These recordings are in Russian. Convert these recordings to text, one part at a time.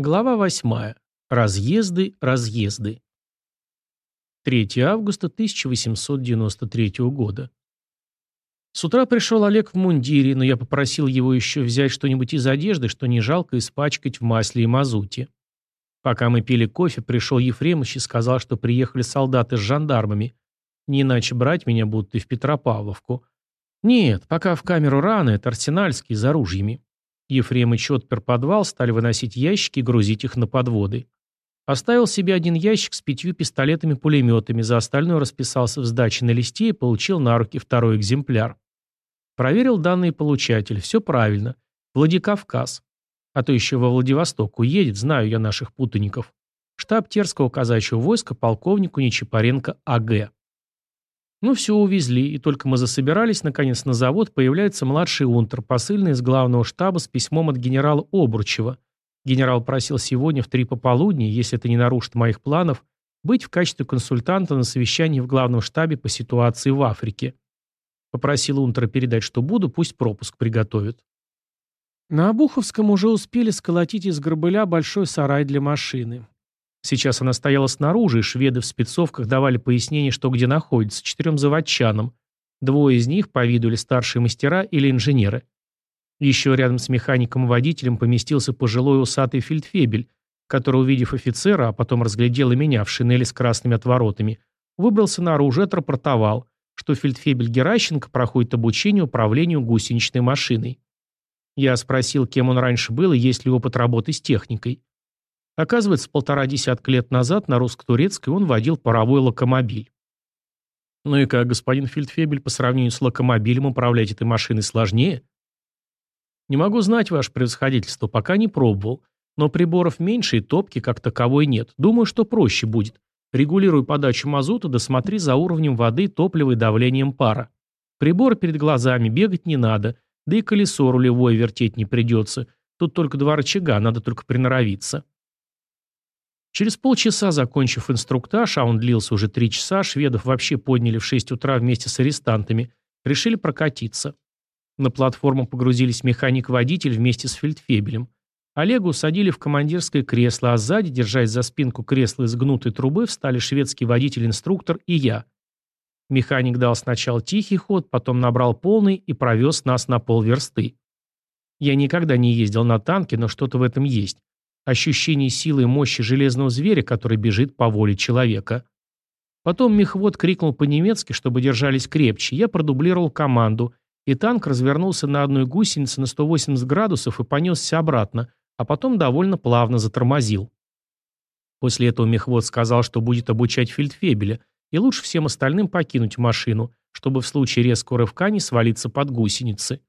Глава 8. Разъезды, разъезды. 3 августа 1893 года. С утра пришел Олег в мундире, но я попросил его еще взять что-нибудь из одежды, что не жалко испачкать в масле и мазуте. Пока мы пили кофе, пришел Ефремович и сказал, что приехали солдаты с жандармами. Не иначе брать меня будут и в Петропавловку. Нет, пока в камеру рано, это арсенальский, с оружиями. Ефремыч отпер подвал, стали выносить ящики и грузить их на подводы. Оставил себе один ящик с пятью пистолетами-пулеметами, за остальное расписался в сдаче на листе и получил на руки второй экземпляр. Проверил данные получатель, все правильно. Владикавказ. А то еще во Владивосток уедет, знаю я наших путаников. Штаб Терского казачьего войска полковнику Нечипаренко А.Г. Ну все увезли, и только мы засобирались, наконец, на завод, появляется младший унтер, посыльный из главного штаба с письмом от генерала Обручева. Генерал просил сегодня в три пополудни, если это не нарушит моих планов, быть в качестве консультанта на совещании в главном штабе по ситуации в Африке. Попросил унтера передать, что буду, пусть пропуск приготовят. На Обуховском уже успели сколотить из горбыля большой сарай для машины. Сейчас она стояла снаружи, и шведы в спецовках давали пояснение, что где находится, четырем заводчанам. Двое из них по виду или старшие мастера, или инженеры. Еще рядом с механиком-водителем поместился пожилой усатый фельдфебель, который, увидев офицера, а потом разглядел и меня в шинели с красными отворотами, выбрался наружу и отрапортовал, что фельдфебель Геращенко проходит обучение управлению гусеничной машиной. Я спросил, кем он раньше был и есть ли опыт работы с техникой. Оказывается, полтора десятка лет назад на русско-турецкой он водил паровой локомобиль. Ну и как, господин Фельдфебель, по сравнению с локомобилем управлять этой машиной сложнее? Не могу знать ваше превосходительство, пока не пробовал. Но приборов меньше и топки как таковой нет. Думаю, что проще будет. Регулируй подачу мазута, да смотри за уровнем воды, топлива и давлением пара. Прибор перед глазами, бегать не надо. Да и колесо рулевое вертеть не придется. Тут только два рычага, надо только приноровиться. Через полчаса, закончив инструктаж, а он длился уже три часа, шведов вообще подняли в 6 утра вместе с арестантами, решили прокатиться. На платформу погрузились механик-водитель вместе с фельдфебелем. Олегу усадили в командирское кресло, а сзади, держась за спинку кресла из гнутой трубы, встали шведский водитель-инструктор и я. Механик дал сначала тихий ход, потом набрал полный и провез нас на полверсты. Я никогда не ездил на танке, но что-то в этом есть ощущение силы и мощи железного зверя, который бежит по воле человека. Потом мехвод крикнул по-немецки, чтобы держались крепче. Я продублировал команду, и танк развернулся на одной гусенице на 180 градусов и понесся обратно, а потом довольно плавно затормозил. После этого мехвод сказал, что будет обучать фельдфебеля, и лучше всем остальным покинуть машину, чтобы в случае резкого рывка не свалиться под гусеницы.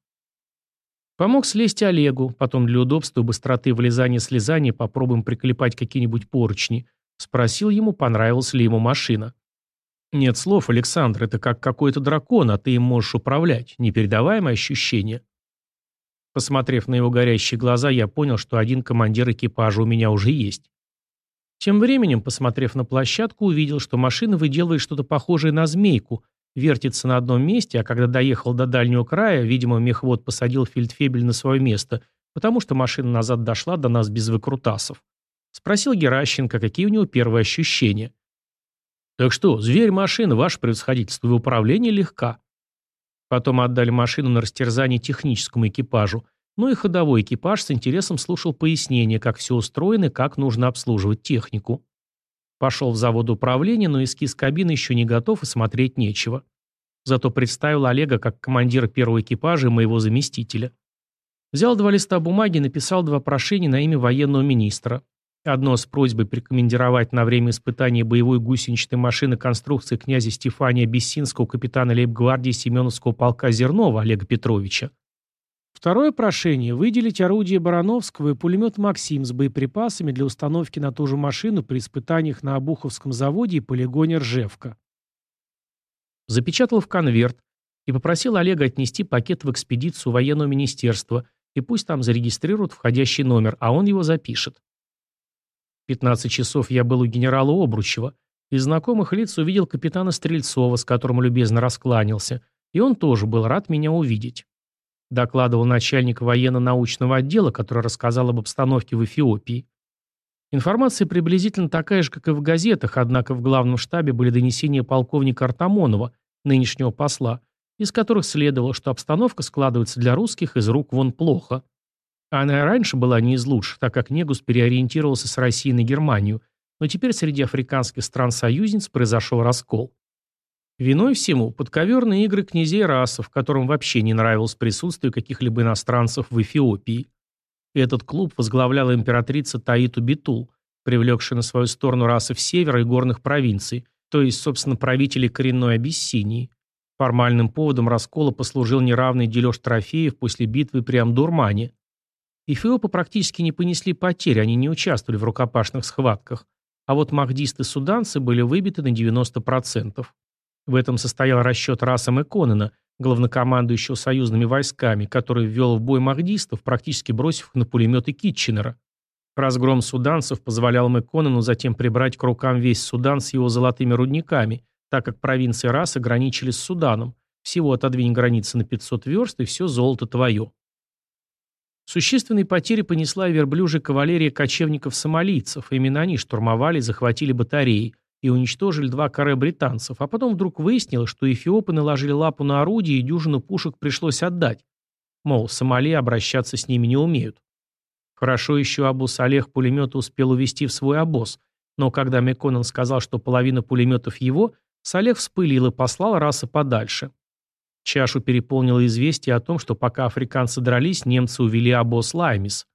Помог слезть Олегу, потом для удобства и быстроты влезания-слезания попробуем приклепать какие-нибудь поручни. Спросил ему, понравилась ли ему машина. Нет слов, Александр, это как какой-то дракон, а ты им можешь управлять. Непередаваемое ощущение. Посмотрев на его горящие глаза, я понял, что один командир экипажа у меня уже есть. Тем временем, посмотрев на площадку, увидел, что машина выделывает что-то похожее на змейку, вертится на одном месте, а когда доехал до дальнего края, видимо, мехвод посадил фельдфебель на свое место, потому что машина назад дошла до нас без выкрутасов. Спросил Геращенко, какие у него первые ощущения. «Так что, зверь-машина, ваше превосходительство, и управление легка». Потом отдали машину на растерзание техническому экипажу, ну и ходовой экипаж с интересом слушал пояснения, как все устроено как нужно обслуживать технику. Пошел в завод управления, но эскиз кабины еще не готов и смотреть нечего. Зато представил Олега как командира первого экипажа и моего заместителя. Взял два листа бумаги и написал два прошения на имя военного министра. Одно с просьбой прикомандировать на время испытания боевой гусеничной машины конструкции князя Стефания Бессинского капитана лейб-гвардии Семеновского полка Зернова Олега Петровича. Второе прошение – выделить орудие Барановского и пулемет «Максим» с боеприпасами для установки на ту же машину при испытаниях на Обуховском заводе и полигоне Ржевка. Запечатал в конверт и попросил Олега отнести пакет в экспедицию военного министерства и пусть там зарегистрируют входящий номер, а он его запишет. 15 часов я был у генерала Обручева. Из знакомых лиц увидел капитана Стрельцова, с которым любезно раскланялся, и он тоже был рад меня увидеть докладывал начальник военно-научного отдела, который рассказал об обстановке в Эфиопии. Информация приблизительно такая же, как и в газетах, однако в главном штабе были донесения полковника Артамонова, нынешнего посла, из которых следовало, что обстановка складывается для русских из рук вон плохо. Она и раньше была не из лучших, так как Негус переориентировался с России на Германию, но теперь среди африканских стран-союзниц произошел раскол. Виной всему подковерные игры князей расов, которым вообще не нравилось присутствие каких-либо иностранцев в Эфиопии. Этот клуб возглавляла императрица Таиту Битул, привлекшая на свою сторону расов севера и горных провинций, то есть, собственно, правителей коренной Абиссинии. Формальным поводом раскола послужил неравный дележ трофеев после битвы при Амдурмане. Эфиопы практически не понесли потерь, они не участвовали в рукопашных схватках, а вот махдисты-суданцы были выбиты на 90%. В этом состоял расчет Расом Эконена, главнокомандующего союзными войсками, который ввел в бой махдистов, практически бросив их на пулеметы Китченера. Разгром суданцев позволял Мэконену затем прибрать к рукам весь Судан с его золотыми рудниками, так как провинции Раса граничили с Суданом. Всего отодвинь границы на 500 верст, и все золото твое. Существенные потери понесла и верблюжья кавалерия кочевников-сомалийцев. Именно они штурмовали и захватили батареи, и уничтожили два каре британцев, а потом вдруг выяснилось, что эфиопы наложили лапу на орудие и дюжину пушек пришлось отдать. Мол, Сомали обращаться с ними не умеют. Хорошо еще Абу Салех пулеметы успел увести в свой обоз, но когда Меконан сказал, что половина пулеметов его, Салех вспылил и послал расы подальше. Чашу переполнило известие о том, что пока африканцы дрались, немцы увели обоз Лаймис.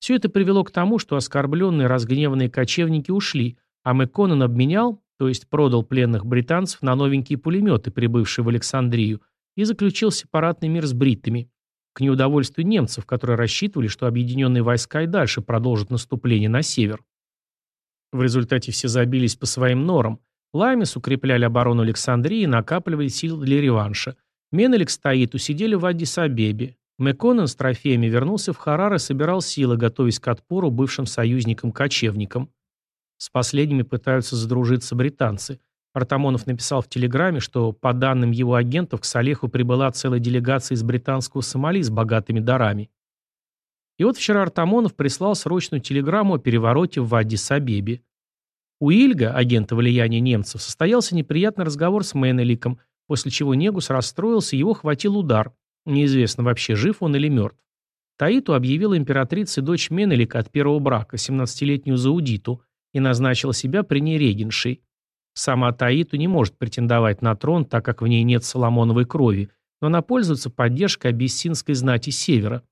Все это привело к тому, что оскорбленные разгневанные кочевники ушли, а обменял, то есть продал пленных британцев на новенькие пулеметы, прибывшие в Александрию, и заключил сепаратный мир с бриттами. К неудовольствию немцев, которые рассчитывали, что объединенные войска и дальше продолжат наступление на север. В результате все забились по своим норам. Лаймес укрепляли оборону Александрии и накапливали сил для реванша. Менелик стоит, усидели в Аддис-Абебе. Мэконен с трофеями вернулся в Харар и собирал силы, готовясь к отпору бывшим союзникам-кочевникам. С последними пытаются задружиться британцы. Артамонов написал в телеграмме, что, по данным его агентов, к Салеху прибыла целая делегация из британского Сомали с богатыми дарами. И вот вчера Артамонов прислал срочную телеграмму о перевороте в Аддис-Абебе. У Ильга, агента влияния немцев, состоялся неприятный разговор с Менеликом, после чего Негус расстроился, его хватил удар. Неизвестно вообще, жив он или мертв. Таиту объявила императрице дочь Менелика от первого брака, 17-летнюю Заудиту, и назначила себя при ней регеншей. Сама Таиту не может претендовать на трон, так как в ней нет соломоновой крови, но она пользуется поддержкой абиссинской знати севера.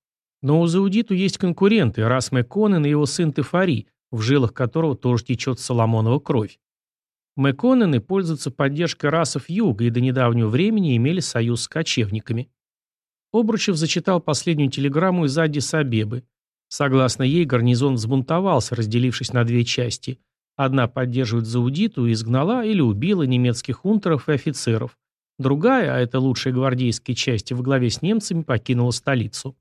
Но у Заудиту есть конкуренты, Расме Конен и его сын Тефари, в жилах которого тоже течет соломонова кровь. Мэконены пользуются поддержкой расов юга и до недавнего времени имели союз с кочевниками. Обручев зачитал последнюю телеграмму из Аддис-Абебы. Согласно ей, гарнизон взбунтовался, разделившись на две части. Одна поддерживает Заудиту и изгнала или убила немецких унтеров и офицеров. Другая, а это лучшие гвардейские части, во главе с немцами покинула столицу.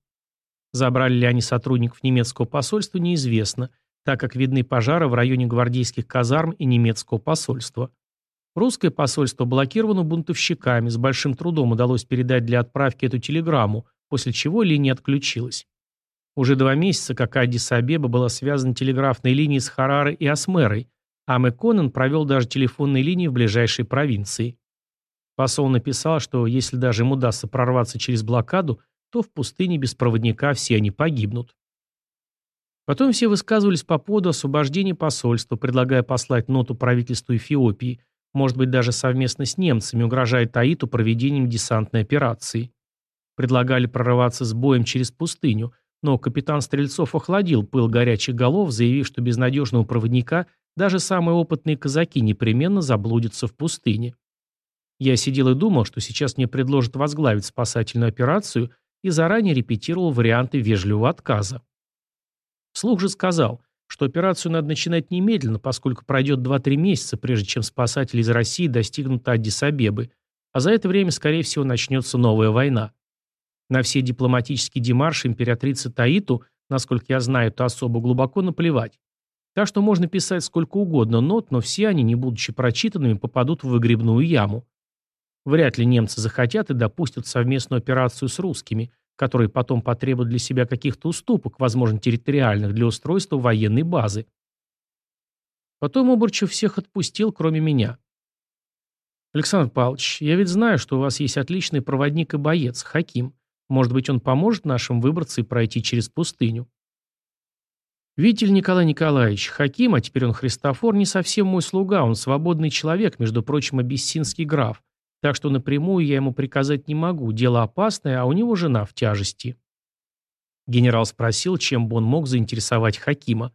Забрали ли они сотрудников немецкого посольства, неизвестно, так как видны пожары в районе гвардейских казарм и немецкого посольства. Русское посольство блокировано бунтовщиками, с большим трудом удалось передать для отправки эту телеграмму, после чего линия отключилась. Уже два месяца, как Аддис-Абеба была связана телеграфной линией с Харарой и Асмерой, а Мэконен провел даже телефонные линии в ближайшей провинции. Посол написал, что если даже им удастся прорваться через блокаду, то в пустыне без проводника все они погибнут. Потом все высказывались по поводу освобождения посольства, предлагая послать ноту правительству Эфиопии, может быть даже совместно с немцами, угрожая Таиту проведением десантной операции. Предлагали прорываться с боем через пустыню, но капитан Стрельцов охладил пыл горячих голов, заявив, что без надежного проводника даже самые опытные казаки непременно заблудятся в пустыне. Я сидел и думал, что сейчас мне предложат возглавить спасательную операцию и заранее репетировал варианты вежливого отказа. Вслух же сказал, что операцию надо начинать немедленно, поскольку пройдет 2-3 месяца, прежде чем спасатели из России достигнут Аддис-Абебы, а за это время, скорее всего, начнется новая война. На все дипломатические демарши императрицы Таиту, насколько я знаю, то особо глубоко наплевать. Так что можно писать сколько угодно нот, но все они, не будучи прочитанными, попадут в выгребную яму. Вряд ли немцы захотят и допустят совместную операцию с русскими, которые потом потребуют для себя каких-то уступок, возможно, территориальных, для устройства военной базы. Потом Обручев всех отпустил, кроме меня. Александр Павлович, я ведь знаю, что у вас есть отличный проводник и боец, Хаким. Может быть, он поможет нашим выбраться и пройти через пустыню. Видите Николай Николаевич, Хаким, а теперь он Христофор, не совсем мой слуга, он свободный человек, между прочим, абиссинский граф. Так что напрямую я ему приказать не могу, дело опасное, а у него жена в тяжести. Генерал спросил, чем бы он мог заинтересовать Хакима.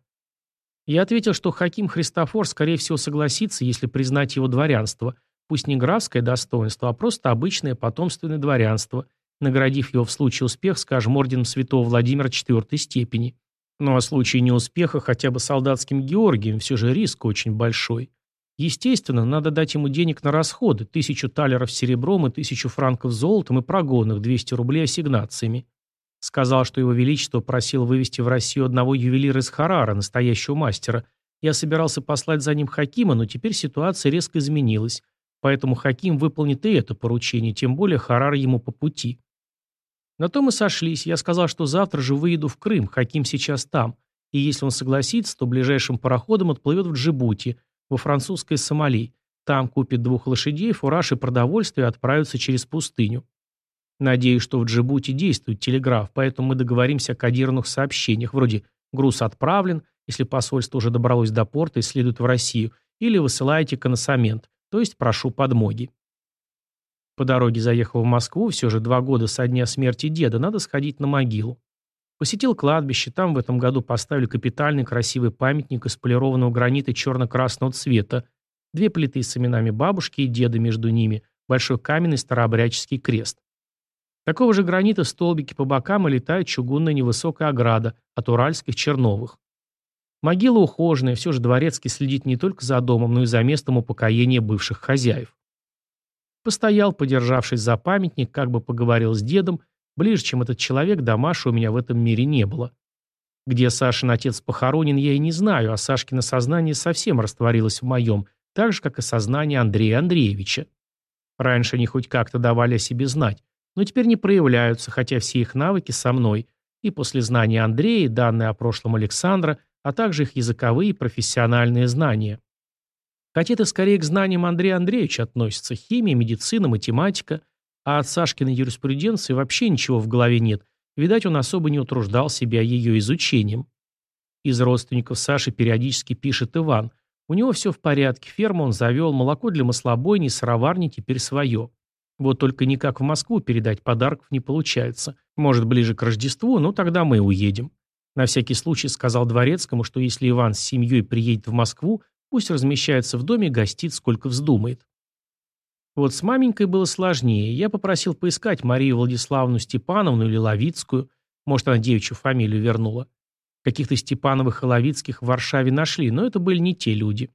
Я ответил, что Хаким Христофор, скорее всего, согласится, если признать его дворянство, пусть не графское достоинство, а просто обычное потомственное дворянство, наградив его в случае успеха, скажем, орденом святого Владимира четвертой степени. Ну а в случае неуспеха хотя бы солдатским Георгием, все же риск очень большой. Естественно, надо дать ему денег на расходы, тысячу талеров серебром и тысячу франков золотом и прогонных 200 рублей ассигнациями. Сказал, что его величество просил вывести в Россию одного ювелира из Харара, настоящего мастера. Я собирался послать за ним Хакима, но теперь ситуация резко изменилась. Поэтому Хаким выполнит и это поручение, тем более Харар ему по пути. На то мы сошлись. Я сказал, что завтра же выеду в Крым, Хаким сейчас там. И если он согласится, то ближайшим пароходом отплывет в Джибути, во французской Сомали. Там купит двух лошадей, фураж и продовольствие и отправится через пустыню. Надеюсь, что в Джибути действует телеграф, поэтому мы договоримся о кодированных сообщениях, вроде «груз отправлен», если посольство уже добралось до порта и следует в Россию, или высылаете коносамент, то есть прошу подмоги. По дороге заехал в Москву, все же два года со дня смерти деда, надо сходить на могилу. Посетил кладбище, там в этом году поставили капитальный красивый памятник из полированного гранита черно-красного цвета, две плиты с именами бабушки и деда между ними, большой каменный старообрядческий крест. Такого же гранита столбики по бокам и летает чугунная невысокая ограда от уральских черновых. Могила ухоженная, все же дворецкий следит не только за домом, но и за местом упокоения бывших хозяев. Постоял, подержавшись за памятник, как бы поговорил с дедом Ближе, чем этот человек, до Маши у меня в этом мире не было. Где Сашин отец похоронен, я и не знаю, а Сашкино сознание совсем растворилось в моем, так же, как и сознание Андрея Андреевича. Раньше они хоть как-то давали о себе знать, но теперь не проявляются, хотя все их навыки со мной. И после знания Андрея, данные о прошлом Александра, а также их языковые и профессиональные знания. Хотя это скорее к знаниям Андрея Андреевича относится. Химия, медицина, математика – а от Сашкиной юриспруденции вообще ничего в голове нет. Видать, он особо не утруждал себя ее изучением. Из родственников Саши периодически пишет Иван. У него все в порядке, ферму он завел, молоко для маслобойни, сыроварни теперь свое. Вот только никак в Москву передать подарков не получается. Может, ближе к Рождеству, но тогда мы уедем. На всякий случай сказал Дворецкому, что если Иван с семьей приедет в Москву, пусть размещается в доме гостит, сколько вздумает. Вот с маменькой было сложнее. Я попросил поискать Марию Владиславовну Степановну или Ловицкую. Может, она девичью фамилию вернула. Каких-то Степановых и Ловицких в Варшаве нашли, но это были не те люди.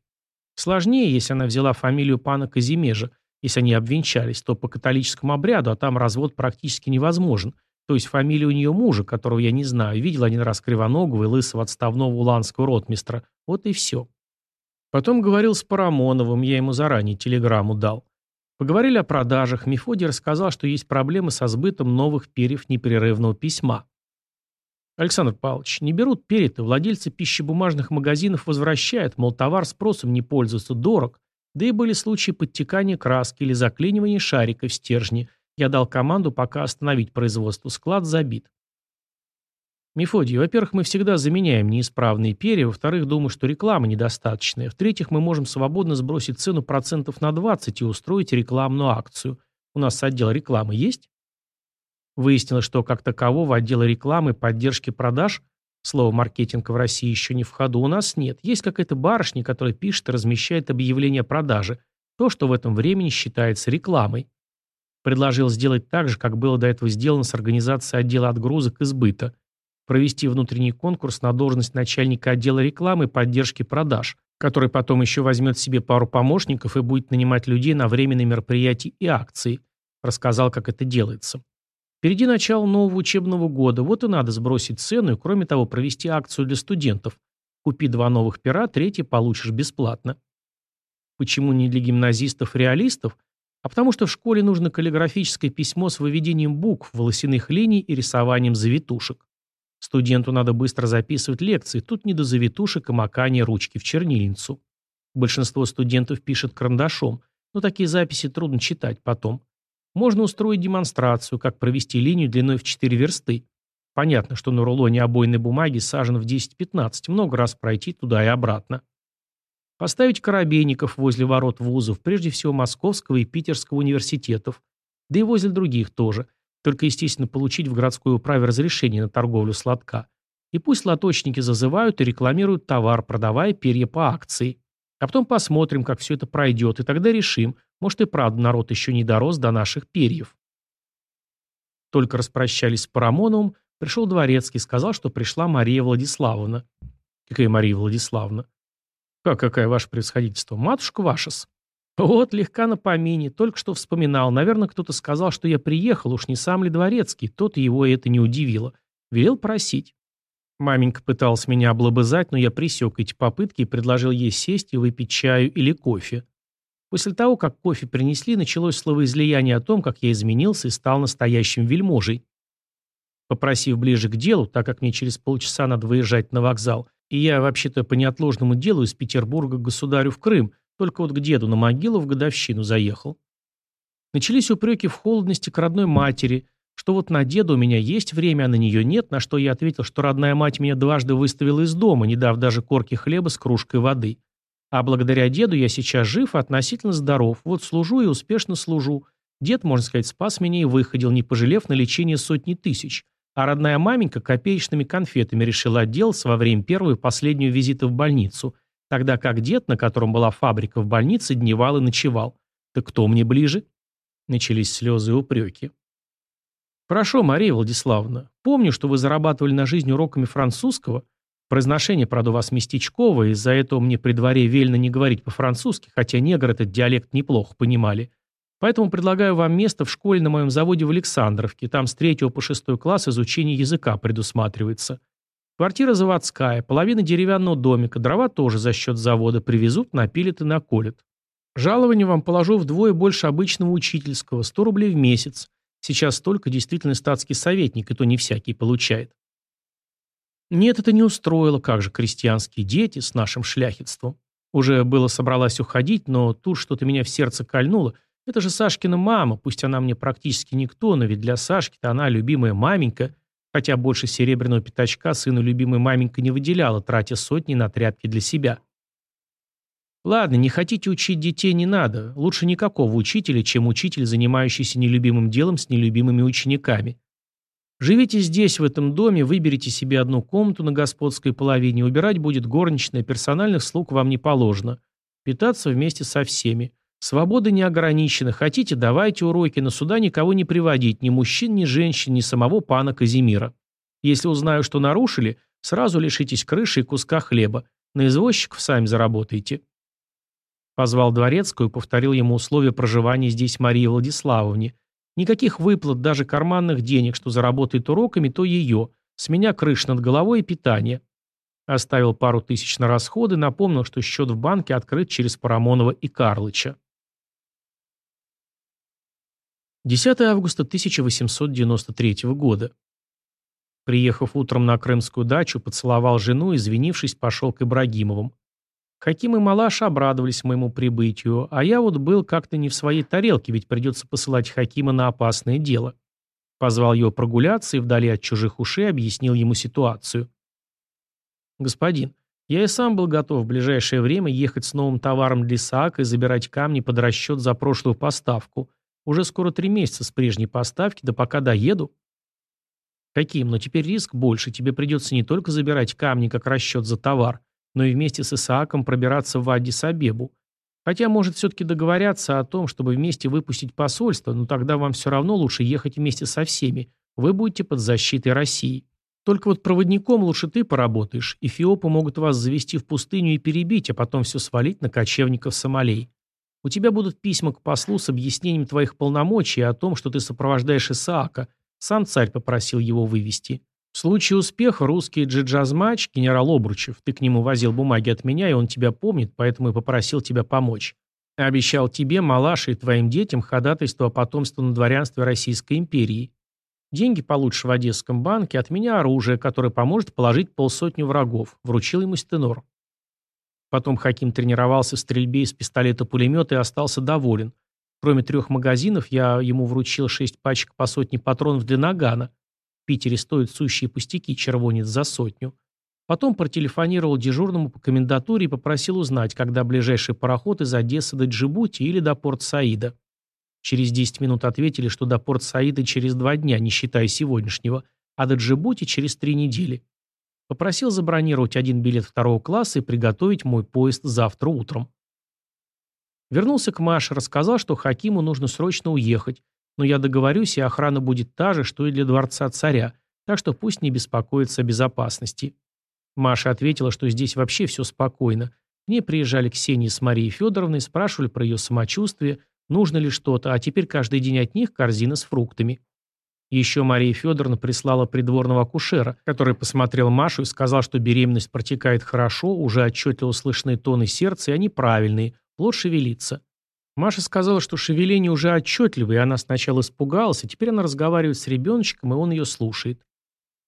Сложнее, если она взяла фамилию пана Казимежа. Если они обвенчались, то по католическому обряду, а там развод практически невозможен. То есть фамилия у нее мужа, которого я не знаю. Видел один раз кривоногого и лысого отставного уланского ротмистра. Вот и все. Потом говорил с Парамоновым, я ему заранее телеграмму дал. Поговорили о продажах. Мефодий рассказал, что есть проблемы со сбытом новых перьев непрерывного письма. Александр Павлович, не берут перья-то, владельцы пищебумажных магазинов возвращают, мол, товар спросом не пользуется, дорог. Да и были случаи подтекания краски или заклинивания шарика в стержне. Я дал команду пока остановить производство, склад забит. Мефодий, во-первых, мы всегда заменяем неисправные перья, во-вторых, думаю, что реклама недостаточная, в-третьих, мы можем свободно сбросить цену процентов на 20 и устроить рекламную акцию. У нас отдел рекламы есть? Выяснилось, что как такового отдела рекламы, поддержки продаж, слово маркетинг в России еще не в ходу, у нас нет. Есть какая-то барышня, которая пишет и размещает объявления о продаже, то, что в этом времени считается рекламой. Предложил сделать так же, как было до этого сделано с организацией отдела отгрузок и сбыта провести внутренний конкурс на должность начальника отдела рекламы и поддержки продаж, который потом еще возьмет себе пару помощников и будет нанимать людей на временные мероприятия и акции. Рассказал, как это делается. Впереди начало нового учебного года, вот и надо сбросить цену и, кроме того, провести акцию для студентов. Купи два новых пера, третий получишь бесплатно. Почему не для гимназистов-реалистов? А потому что в школе нужно каллиграфическое письмо с выведением букв, волосяных линий и рисованием завитушек. Студенту надо быстро записывать лекции, тут не до завитушек и макания ручки в чернильницу. Большинство студентов пишет карандашом, но такие записи трудно читать потом. Можно устроить демонстрацию, как провести линию длиной в 4 версты. Понятно, что на рулоне обойной бумаги сажен в 10-15, много раз пройти туда и обратно. Поставить коробейников возле ворот вузов, прежде всего Московского и Питерского университетов, да и возле других тоже, только, естественно, получить в городской управе разрешение на торговлю сладка. И пусть лоточники зазывают и рекламируют товар, продавая перья по акции. А потом посмотрим, как все это пройдет, и тогда решим, может и правда народ еще не дорос до наших перьев. Только распрощались с Парамоновым, пришел Дворецкий, сказал, что пришла Мария Владиславовна. Какая Мария Владиславовна? Как какая ваше превосходительство? Матушка ваша-с. Вот, легка на помине, только что вспоминал. Наверное, кто-то сказал, что я приехал, уж не сам ли Дворецкий. Тот его это не удивило. Велел просить. Маменька пыталась меня облобызать, но я пресек эти попытки и предложил ей сесть и выпить чаю или кофе. После того, как кофе принесли, началось словоизлияние о том, как я изменился и стал настоящим вельможей. Попросив ближе к делу, так как мне через полчаса надо выезжать на вокзал, и я вообще-то по неотложному делу из Петербурга к государю в Крым, только вот к деду на могилу в годовщину заехал. Начались упреки в холодности к родной матери, что вот на деда у меня есть время, а на нее нет, на что я ответил, что родная мать меня дважды выставила из дома, не дав даже корки хлеба с кружкой воды. А благодаря деду я сейчас жив и относительно здоров, вот служу и успешно служу. Дед, можно сказать, спас меня и выходил, не пожалев на лечение сотни тысяч. А родная маменька копеечными конфетами решила отделаться во время первого и последнего визита в больницу, тогда как дед, на котором была фабрика в больнице, дневал и ночевал. Так кто мне ближе? Начались слезы и упреки. «Хорошо, Мария Владиславовна. Помню, что вы зарабатывали на жизнь уроками французского. Произношение, правда, у вас местечковое, из-за этого мне при дворе велено не говорить по-французски, хотя негр этот диалект неплохо понимали. Поэтому предлагаю вам место в школе на моем заводе в Александровке. Там с 3 по 6 класс изучение языка предусматривается. Квартира заводская, половина деревянного домика, дрова тоже за счет завода привезут, напилят и наколят. Жалование вам положу вдвое больше обычного учительского, 100 рублей в месяц. Сейчас только действительно статский советник, и то не всякий получает. Нет, это не устроило, как же крестьянские дети с нашим шляхетством. Уже было собралась уходить, но тут что-то меня в сердце кольнуло. Это же Сашкина мама, пусть она мне практически никто, но ведь для Сашки-то она любимая маменька, хотя больше серебряного пятачка сыну любимой маменька не выделяла, тратя сотни на тряпки для себя. Ладно, не хотите учить детей, не надо. Лучше никакого учителя, чем учитель, занимающийся нелюбимым делом с нелюбимыми учениками. Живите здесь, в этом доме, выберите себе одну комнату на господской половине, убирать будет горничная, персональных слуг вам не положено. Питаться вместе со всеми. Свобода не ограничена. Хотите, давайте уроки, но сюда никого не приводить, ни мужчин, ни женщин, ни самого пана Казимира. Если узнаю, что нарушили, сразу лишитесь крыши и куска хлеба. На извозчиков сами заработаете. Позвал Дворецкую и повторил ему условия проживания здесь Марии Владиславовне. Никаких выплат, даже карманных денег, что заработает уроками, то ее. С меня крыша над головой и питание. Оставил пару тысяч на расходы, напомнил, что счет в банке открыт через Парамонова и Карлыча. 10 августа 1893 года. Приехав утром на крымскую дачу, поцеловал жену и, извинившись, пошел к Ибрагимовым. Хаким и Малаш обрадовались моему прибытию, а я вот был как-то не в своей тарелке, ведь придется посылать Хакима на опасное дело. Позвал его прогуляться и вдали от чужих ушей объяснил ему ситуацию. «Господин, я и сам был готов в ближайшее время ехать с новым товаром для Исаака и забирать камни под расчет за прошлую поставку. Уже скоро три месяца с прежней поставки, да пока доеду». «Хаким, но теперь риск больше, тебе придется не только забирать камни как расчет за товар, но и вместе с Исааком пробираться в Аддис-Абебу. Хотя, может, все-таки договорятся о том, чтобы вместе выпустить посольство, но тогда вам все равно лучше ехать вместе со всеми. Вы будете под защитой России. Только вот проводником лучше ты поработаешь. Эфиопы могут вас завести в пустыню и перебить, а потом все свалить на кочевников Сомалей. У тебя будут письма к послу с объяснением твоих полномочий и о том, что ты сопровождаешь Исаака. Сам царь попросил его вывести. В случае успеха русский джиджазмач, генерал Обручев, ты к нему возил бумаги от меня, и он тебя помнит, поэтому и попросил тебя помочь. Обещал тебе, Малаше и твоим детям ходатайство о потомстве на дворянстве Российской империи. Деньги получишь в Одесском банке, от меня оружие, которое поможет положить полсотни врагов. Вручил ему стенор. Потом Хаким тренировался в стрельбе из пистолета-пулемета и остался доволен. Кроме трех магазинов, я ему вручил шесть пачек по сотне патронов для нагана. В Питере стоят сущие пустяки, червонец за сотню. Потом протелефонировал дежурному по комендатуре и попросил узнать, когда ближайший пароход из Одессы до Джибути или до Порт-Саида. Через 10 минут ответили, что до Порт-Саида через два дня, не считая сегодняшнего, а до Джибути через три недели. Попросил забронировать один билет второго класса и приготовить мой поезд завтра утром. Вернулся к Маше, рассказал, что Хакиму нужно срочно уехать, но я договорюсь, и охрана будет та же, что и для дворца царя, так что пусть не беспокоится о безопасности. Маша ответила, что здесь вообще все спокойно. К ней приезжали Ксения с Марией Федоровной, спрашивали про ее самочувствие, нужно ли что-то, а теперь каждый день от них корзина с фруктами. Еще Мария Федоровна прислала придворного акушера, который посмотрел Машу и сказал, что беременность протекает хорошо, уже отчетливо слышны тоны сердца, и они правильные, плод шевелится. Маша сказала, что шевеление уже отчетливое, и она сначала испугалась, а теперь она разговаривает с ребеночком, и он ее слушает.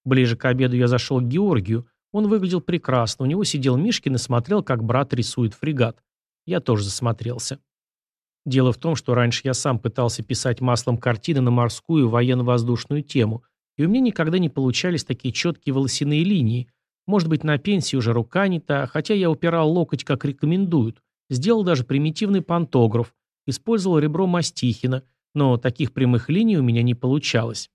Ближе к обеду я зашел к Георгию. Он выглядел прекрасно, у него сидел Мишкин и смотрел, как брат рисует фрегат. Я тоже засмотрелся. Дело в том, что раньше я сам пытался писать маслом картины на морскую военно-воздушную тему, и у меня никогда не получались такие четкие волосяные линии. Может быть, на пенсии уже рука не та, хотя я упирал локоть, как рекомендуют. Сделал даже примитивный пантограф, использовал ребро Мастихина, но таких прямых линий у меня не получалось.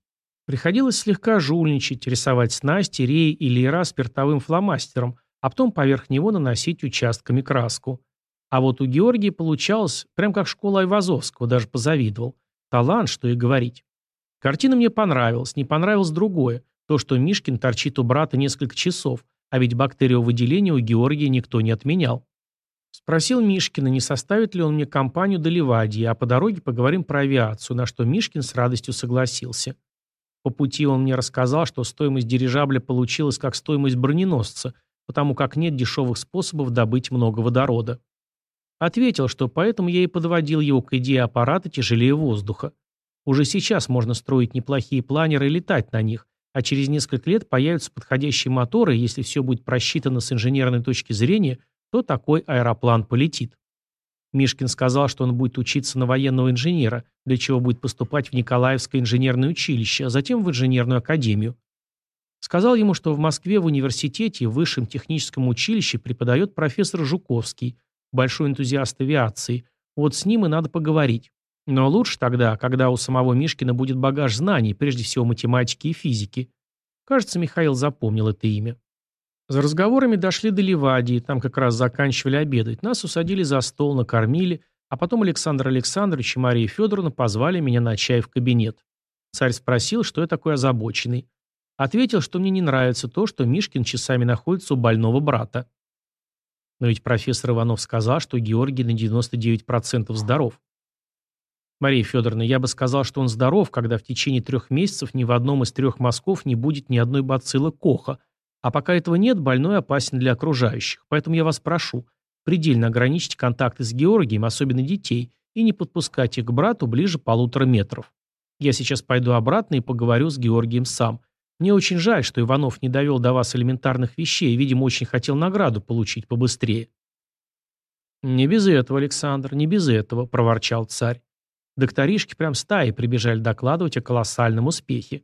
Приходилось слегка жульничать, рисовать снасти, реи и леера спиртовым фломастером, а потом поверх него наносить участками краску. А вот у Георгия получалось, прям как школа Айвазовского, даже позавидовал. Талант, что и говорить. Картина мне понравилась, не понравилось другое. То, что Мишкин торчит у брата несколько часов, а ведь бактериовыделение у Георгия никто не отменял. Спросил Мишкина, не составит ли он мне компанию до Ливадии, а по дороге поговорим про авиацию, на что Мишкин с радостью согласился. По пути он мне рассказал, что стоимость дирижабля получилась как стоимость броненосца, потому как нет дешевых способов добыть много водорода. Ответил, что поэтому я и подводил его к идее аппарата тяжелее воздуха. Уже сейчас можно строить неплохие планеры и летать на них, а через несколько лет появятся подходящие моторы, и если все будет просчитано с инженерной точки зрения, то такой аэроплан полетит. Мишкин сказал, что он будет учиться на военного инженера, для чего будет поступать в Николаевское инженерное училище, а затем в инженерную академию. Сказал ему, что в Москве в университете в высшем техническом училище преподает профессор Жуковский – большой энтузиаст авиации. Вот с ним и надо поговорить. Но лучше тогда, когда у самого Мишкина будет багаж знаний, прежде всего математики и физики. Кажется, Михаил запомнил это имя. За разговорами дошли до Ливадии, там как раз заканчивали обедать. Нас усадили за стол, накормили, а потом Александр Александрович и Мария Федоровна позвали меня на чай в кабинет. Царь спросил, что я такой озабоченный. Ответил, что мне не нравится то, что Мишкин часами находится у больного брата. Но ведь профессор Иванов сказал, что Георгий на 99% здоров. Мария Федоровна, я бы сказал, что он здоров, когда в течение трех месяцев ни в одном из трех мазков не будет ни одной бациллы Коха. А пока этого нет, больной опасен для окружающих. Поэтому я вас прошу, предельно ограничить контакты с Георгием, особенно детей, и не подпускать их к брату ближе полутора метров. Я сейчас пойду обратно и поговорю с Георгием сам. Мне очень жаль, что Иванов не довел до вас элементарных вещей, видимо, очень хотел награду получить побыстрее. «Не без этого, Александр, не без этого», – проворчал царь. Докторишки прям стаи прибежали докладывать о колоссальном успехе.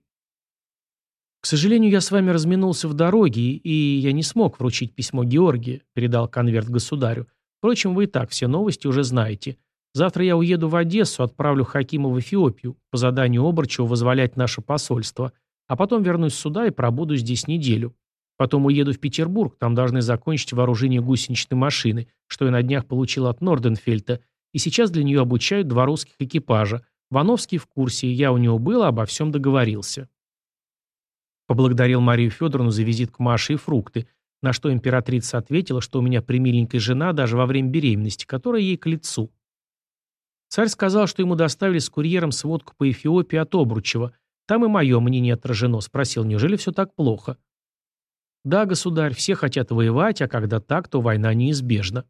«К сожалению, я с вами разминулся в дороге, и я не смог вручить письмо Георгия», – передал конверт государю. «Впрочем, вы и так все новости уже знаете. Завтра я уеду в Одессу, отправлю Хакима в Эфиопию по заданию Обрачева возволять наше посольство – а потом вернусь сюда и пробуду здесь неделю. Потом уеду в Петербург, там должны закончить вооружение гусеничной машины, что я на днях получил от Норденфельта, и сейчас для нее обучают два русских экипажа. Вановский в курсе, я у него был, обо всем договорился. Поблагодарил Марию Федоровну за визит к Маше и фрукты, на что императрица ответила, что у меня примиленькая жена даже во время беременности, которая ей к лицу. Царь сказал, что ему доставили с курьером сводку по Эфиопии от Обручева – там и мое мнение отражено. Спросил, неужели все так плохо? Да, государь, все хотят воевать, а когда так, то война неизбежна.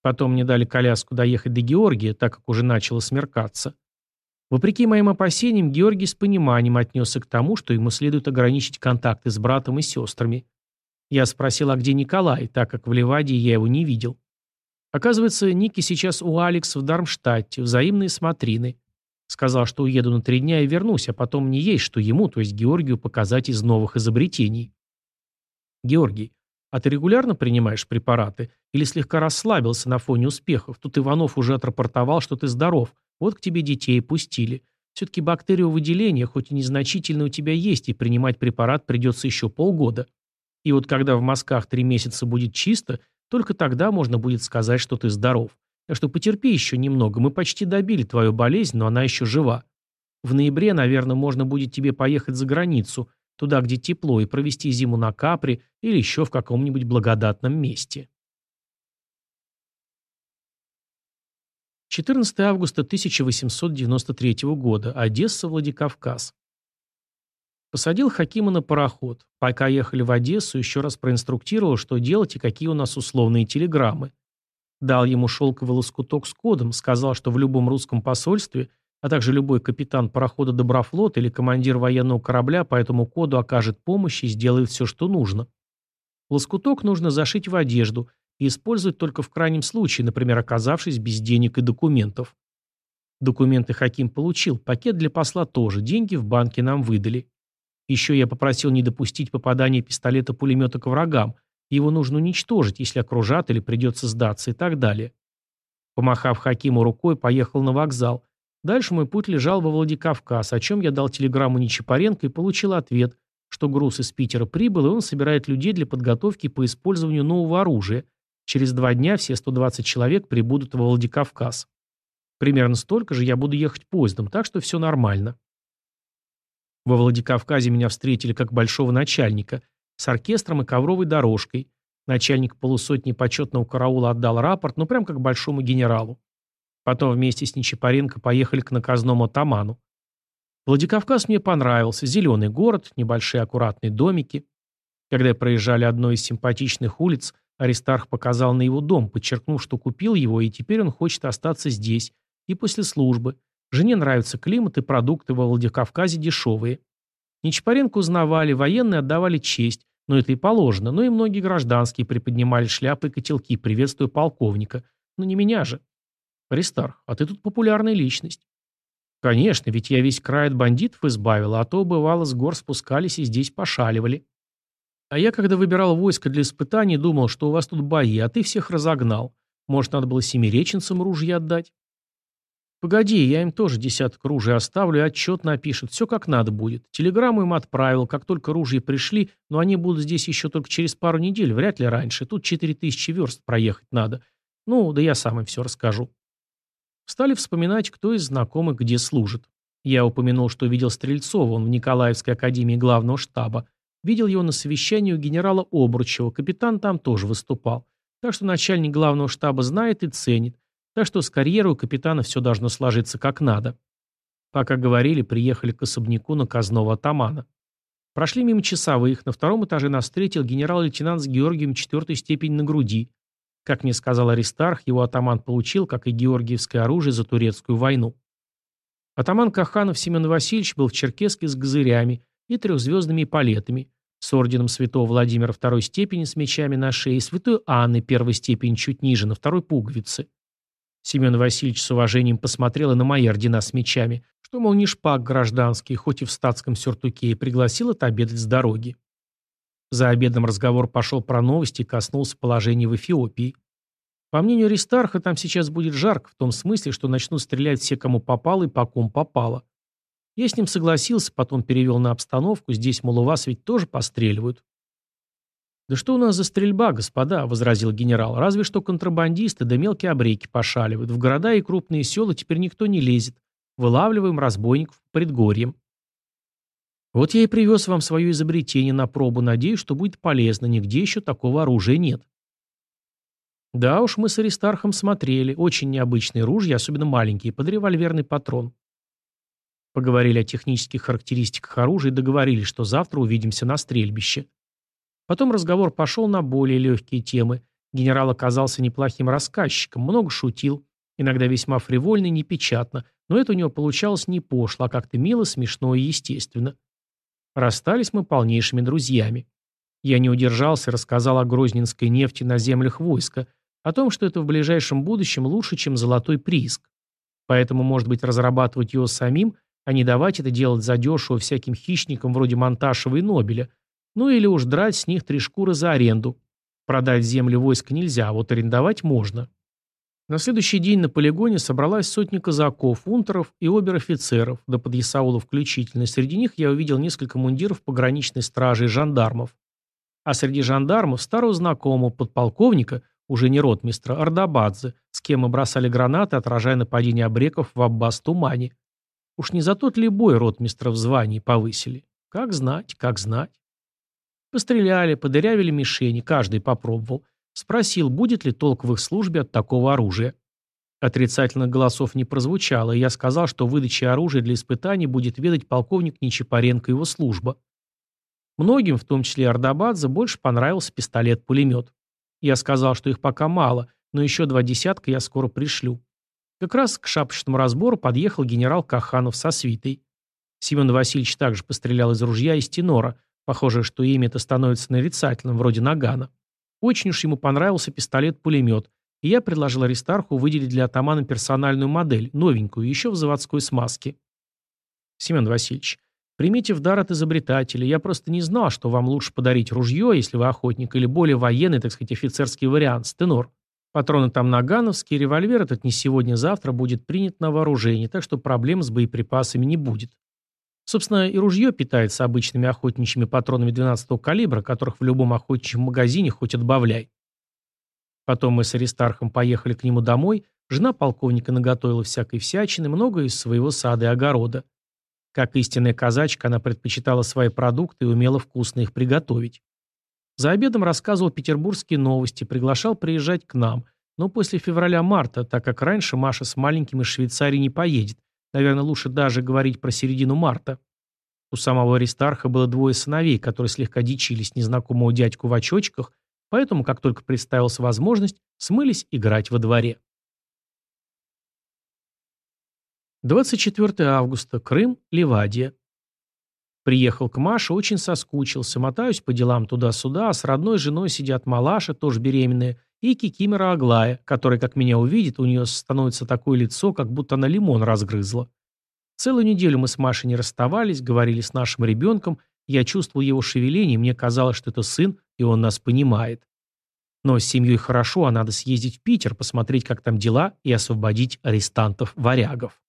Потом мне дали коляску доехать до Георгия, так как уже начало смеркаться. Вопреки моим опасениям, Георгий с пониманием отнесся к тому, что ему следует ограничить контакты с братом и сестрами. Я спросил, а где Николай, так как в Ливадии я его не видел. Оказывается, Ники сейчас у Алекс в Дармштадте, взаимные смотрины. Сказал, что уеду на три дня и вернусь, а потом не есть, что ему, то есть Георгию, показать из новых изобретений. Георгий, а ты регулярно принимаешь препараты? Или слегка расслабился на фоне успехов? Тут Иванов уже отрапортовал, что ты здоров. Вот к тебе детей пустили. Все-таки бактериовыделение, хоть и незначительно, у тебя есть, и принимать препарат придется еще полгода. И вот когда в мазках три месяца будет чисто, только тогда можно будет сказать, что ты здоров. Так что потерпи еще немного, мы почти добили твою болезнь, но она еще жива. В ноябре, наверное, можно будет тебе поехать за границу, туда, где тепло, и провести зиму на Капри или еще в каком-нибудь благодатном месте. 14 августа 1893 года. Одесса, Владикавказ. Посадил Хакима на пароход. Пока ехали в Одессу, еще раз проинструктировал, что делать и какие у нас условные телеграммы. Дал ему шелковый лоскуток с кодом, сказал, что в любом русском посольстве, а также любой капитан парохода Доброфлот или командир военного корабля по этому коду окажет помощь и сделает все, что нужно. Лоскуток нужно зашить в одежду и использовать только в крайнем случае, например, оказавшись без денег и документов. Документы Хаким получил, пакет для посла тоже, деньги в банке нам выдали. Еще я попросил не допустить попадания пистолета-пулемета к врагам, его нужно уничтожить, если окружат или придется сдаться и так далее. Помахав Хакиму рукой, поехал на вокзал. Дальше мой путь лежал во Владикавказ, о чем я дал телеграмму Нечапаренко и получил ответ, что груз из Питера прибыл, и он собирает людей для подготовки по использованию нового оружия. Через два дня все 120 человек прибудут во Владикавказ. Примерно столько же я буду ехать поездом, так что все нормально. Во Владикавказе меня встретили как большого начальника – с оркестром и ковровой дорожкой. Начальник полусотни почетного караула отдал рапорт, ну прям как большому генералу. Потом вместе с Нечапаренко поехали к наказному атаману. Владикавказ мне понравился. Зеленый город, небольшие аккуратные домики. Когда проезжали одной из симпатичных улиц, Аристарх показал на его дом, подчеркнув, что купил его, и теперь он хочет остаться здесь. И после службы. Жене нравится климат и продукты во Владикавказе дешевые. Нечапаренко узнавали, военные отдавали честь, но это и положено, но и многие гражданские приподнимали шляпы и котелки, приветствуя полковника. Но не меня же. Аристарх, а ты тут популярная личность. Конечно, ведь я весь край от бандитов избавил, а то, бывало, с гор спускались и здесь пошаливали. А я, когда выбирал войско для испытаний, думал, что у вас тут бои, а ты всех разогнал. Может, надо было семиреченцам ружья отдать? «Погоди, я им тоже десяток ружей оставлю и отчет напишут. Все как надо будет. Телеграмму им отправил, как только ружья пришли, но они будут здесь еще только через пару недель, вряд ли раньше. Тут четыре тысячи верст проехать надо. Ну, да я сам им все расскажу». Стали вспоминать, кто из знакомых где служит. Я упомянул, что видел Стрельцова, он в Николаевской академии главного штаба. Видел его на совещании у генерала Обручева, капитан там тоже выступал. Так что начальник главного штаба знает и ценит. Так что с карьерой у капитана все должно сложиться как надо. Пока говорили, приехали к особняку наказного атамана. Прошли мимо часовых, на втором этаже нас встретил генерал-лейтенант с Георгием четвертой степени на груди. Как мне сказал Аристарх, его атаман получил, как и георгиевское оружие, за турецкую войну. Атаман Каханов Семен Васильевич был в Черкеске с газырями и трехзвездными палетами, с орденом святого Владимира второй степени с мечами на шее и святой Анны первой степени чуть ниже, на второй пуговице. Семен Васильевич с уважением посмотрел и на мои ордена с мечами, что, мол, не шпак гражданский, хоть и в статском сюртуке, и пригласил отобедать с дороги. За обедом разговор пошел про новости и коснулся положения в Эфиопии. По мнению Аристарха, там сейчас будет жарко, в том смысле, что начнут стрелять все, кому попало и по ком попало. Я с ним согласился, потом перевел на обстановку, здесь, мол, у вас ведь тоже постреливают. «Да что у нас за стрельба, господа?» – возразил генерал. «Разве что контрабандисты да мелкие обреки пошаливают. В города и крупные села теперь никто не лезет. Вылавливаем разбойников предгорьем». «Вот я и привез вам свое изобретение на пробу. Надеюсь, что будет полезно. Нигде еще такого оружия нет». Да уж, мы с Аристархом смотрели. Очень необычные ружья, особенно маленькие, под револьверный патрон. Поговорили о технических характеристиках оружия и договорились, что завтра увидимся на стрельбище. Потом разговор пошел на более легкие темы. Генерал оказался неплохим рассказчиком, много шутил, иногда весьма фривольно и непечатно, но это у него получалось не пошло, а как-то мило, смешно и естественно. Расстались мы полнейшими друзьями. Я не удержался и рассказал о грозненской нефти на землях войска, о том, что это в ближайшем будущем лучше, чем золотой прииск. Поэтому, может быть, разрабатывать его самим, а не давать это делать задешево всяким хищникам вроде Монташева и Нобеля, ну или уж драть с них три шкуры за аренду. Продать земли войска нельзя, а вот арендовать можно. На следующий день на полигоне собралась сотня казаков, унтеров и обер-офицеров, да под Ясаула включительно. Среди них я увидел несколько мундиров пограничной стражи и жандармов. А среди жандармов старого знакомого подполковника, уже не ротмистра, Ардабадзе, с кем мы бросали гранаты, отражая нападение обреков в Аббас-Тумане. Уж не за тот ли бой ротмистра в звании повысили? Как знать, как знать. Постреляли, подырявили мишени, каждый попробовал. Спросил, будет ли толк в их службе от такого оружия. Отрицательных голосов не прозвучало, и я сказал, что выдачей оружия для испытаний будет ведать полковник Нечапаренко и его служба. Многим, в том числе Ардабадзе, больше понравился пистолет-пулемет. Я сказал, что их пока мало, но еще два десятка я скоро пришлю. Как раз к шапочному разбору подъехал генерал Каханов со свитой. Семен Васильевич также пострелял из ружья из тенора. Похоже, что имя это становится нарицательным, вроде нагана. Очень уж ему понравился пистолет-пулемет, и я предложил Аристарху выделить для атамана персональную модель, новенькую, еще в заводской смазке. Семен Васильевич, примите в дар от изобретателя. Я просто не знал, что вам лучше подарить ружье, если вы охотник, или более военный, так сказать, офицерский вариант, стенор. Патроны там нагановские, револьвер этот не сегодня-завтра будет принят на вооружение, так что проблем с боеприпасами не будет. Собственно, и ружье питается обычными охотничьими патронами 12-го калибра, которых в любом охотничьем магазине хоть отбавляй. Потом мы с Аристархом поехали к нему домой, жена полковника наготовила всякой всячины, много из своего сада и огорода. Как истинная казачка, она предпочитала свои продукты и умела вкусно их приготовить. За обедом рассказывал петербургские новости, приглашал приезжать к нам, но после февраля-марта, так как раньше Маша с маленьким из Швейцарии не поедет, Наверное, лучше даже говорить про середину марта. У самого Аристарха было двое сыновей, которые слегка дичились незнакомого дядьку в очочках, поэтому, как только представилась возможность, смылись играть во дворе. 24 августа. Крым, Ливадия. Приехал к Маше, очень соскучился, мотаюсь по делам туда-сюда, а с родной женой сидят Малаша, тоже беременная, и Кикимора Аглая, которая, как меня увидит, у нее становится такое лицо, как будто она лимон разгрызла. Целую неделю мы с Машей не расставались, говорили с нашим ребенком, я чувствовал его шевеление, мне казалось, что это сын, и он нас понимает. Но с семьей хорошо, а надо съездить в Питер, посмотреть, как там дела, и освободить арестантов-варягов.